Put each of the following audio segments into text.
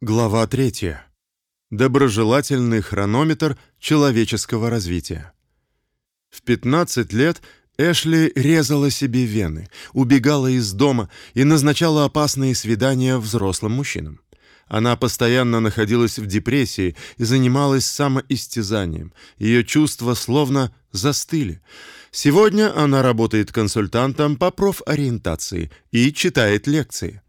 Глава 3. Доброжелательный хронометр человеческого развития. В 15 лет Эшли резала себе вены, убегала из дома и назначала опасные свидания взрослым мужчинам. Она постоянно находилась в депрессии и занималась самоистязанием. Ее чувства словно застыли. Сегодня она работает консультантом по профориентации и читает лекции.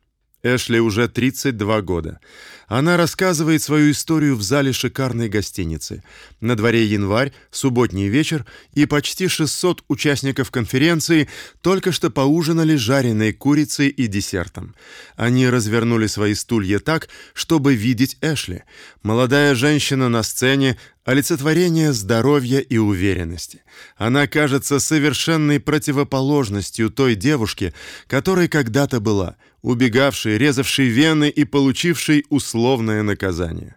Эшли уже 32 года. Она рассказывает свою историю в зале шикарной гостиницы. На дворе январь, субботний вечер, и почти 600 участников конференции только что поужинали жареной курицей и десертом. Они развернули свои стулья так, чтобы видеть Эшли. Молодая женщина на сцене, олицетворение здоровья и уверенности. Она кажется совершенной противоположностью той девушки, которой когда-то была, убегавшей, резавшей вены и получившей условное наказание.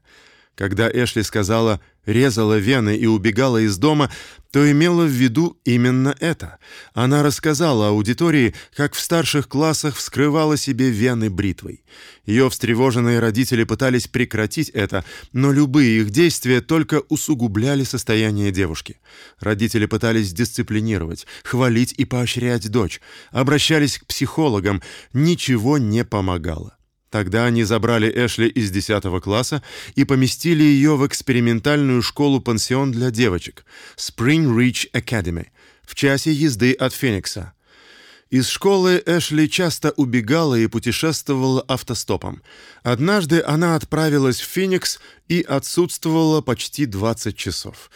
Когда Эшли сказала резала вены и убегала из дома, то имела в виду именно это. Она рассказала аудитории, как в старших классах вскрывала себе вены бритвой. Ее встревоженные родители пытались прекратить это, но любые их действия только усугубляли состояние девушки. Родители пытались дисциплинировать, хвалить и поощрять дочь, обращались к психологам, ничего не помогало. Тогда они забрали Эшли из 10 класса и поместили ее в экспериментальную школу-пансион для девочек Spring Ridge Academy в часе езды от Феникса. Из школы Эшли часто убегала и путешествовала автостопом. Однажды она отправилась в Феникс и отсутствовала почти 20 часов.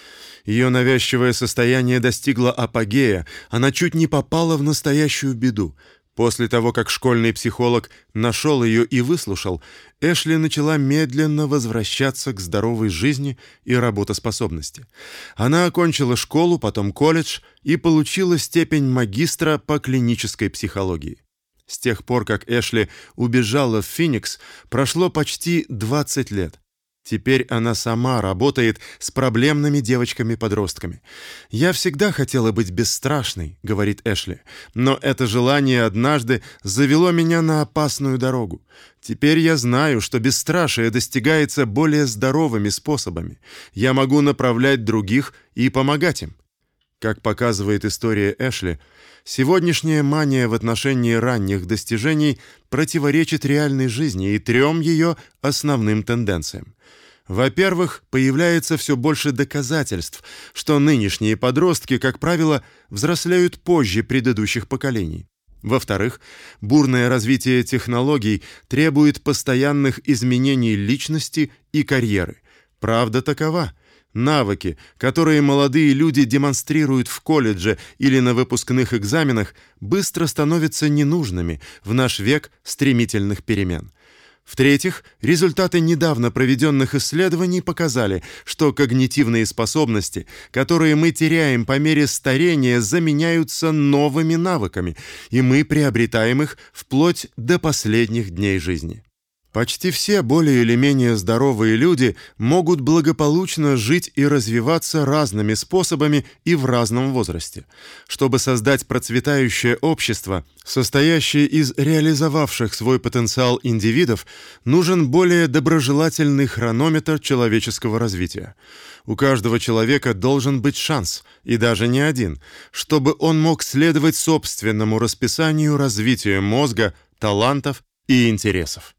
Ее навязчивое состояние достигло апогея, она чуть не попала в настоящую беду. После того, как школьный психолог нашел ее и выслушал, Эшли начала медленно возвращаться к здоровой жизни и работоспособности. Она окончила школу, потом колледж и получила степень магистра по клинической психологии. С тех пор, как Эшли убежала в Феникс, прошло почти 20 лет. Теперь она сама работает с проблемными девочками-подростками. Я всегда хотела быть бесстрашной, говорит Эшли, но это желание однажды завело меня на опасную дорогу. Теперь я знаю, что бесстрашие достигается более здоровыми способами. Я могу направлять других и помогать им. Как показывает история Эшли, сегодняшняя мания в отношении ранних достижений противоречит реальной жизни и трем ее основным тенденциям. Во-первых, появляется все больше доказательств, что нынешние подростки, как правило, взрослеют позже предыдущих поколений. Во-вторых, бурное развитие технологий требует постоянных изменений личности и карьеры. Правда такова: навыки, которые молодые люди демонстрируют в колледже или на выпускных экзаменах, быстро становятся ненужными в наш век стремительных перемен. В-третьих, результаты недавно проведенных исследований показали, что когнитивные способности, которые мы теряем по мере старения, заменяются новыми навыками, и мы приобретаем их вплоть до последних дней жизни. Почти все более или менее здоровые люди могут благополучно жить и развиваться разными способами и в разном возрасте. Чтобы создать процветающее общество, состоящее из реализовавших свой потенциал индивидов, нужен более доброжелательный хронометр человеческого развития. У каждого человека должен быть шанс, и даже не один, чтобы он мог следовать собственному расписанию развития мозга, талантов и интересов.